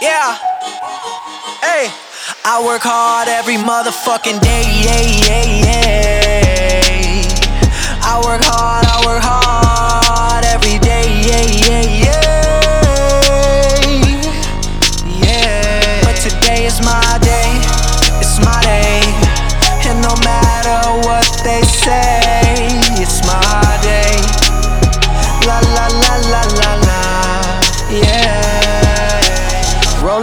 Yeah. Hey, I work hard every motherfucking day. Yeah, yeah, yeah. I work hard, I work hard.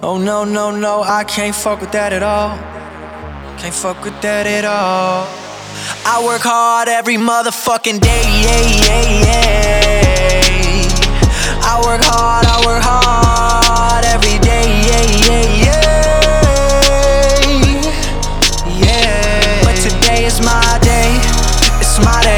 Oh no, no, no, I can't fuck with that at all. Can't fuck with that at all. I work hard every motherfucking day. Yeah, yeah, yeah. I work hard, I work hard every day. Yeah, yeah, yeah. Yeah. But today is my day. It's my day.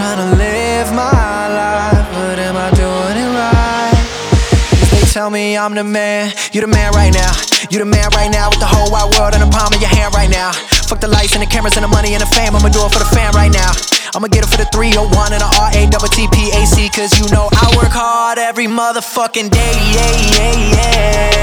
I'm tryna live my life, but am I doing it right? If they tell me I'm the man, you the man right now. You the man right now with the whole wide world in the palm of your hand right now. Fuck the lights and the cameras and the money and the fame. I'ma do it for the fam right now. I'ma get it for the 301 and the R A double T P A C. Cause you know I work hard every motherfucking day. Yeah, yeah, yeah.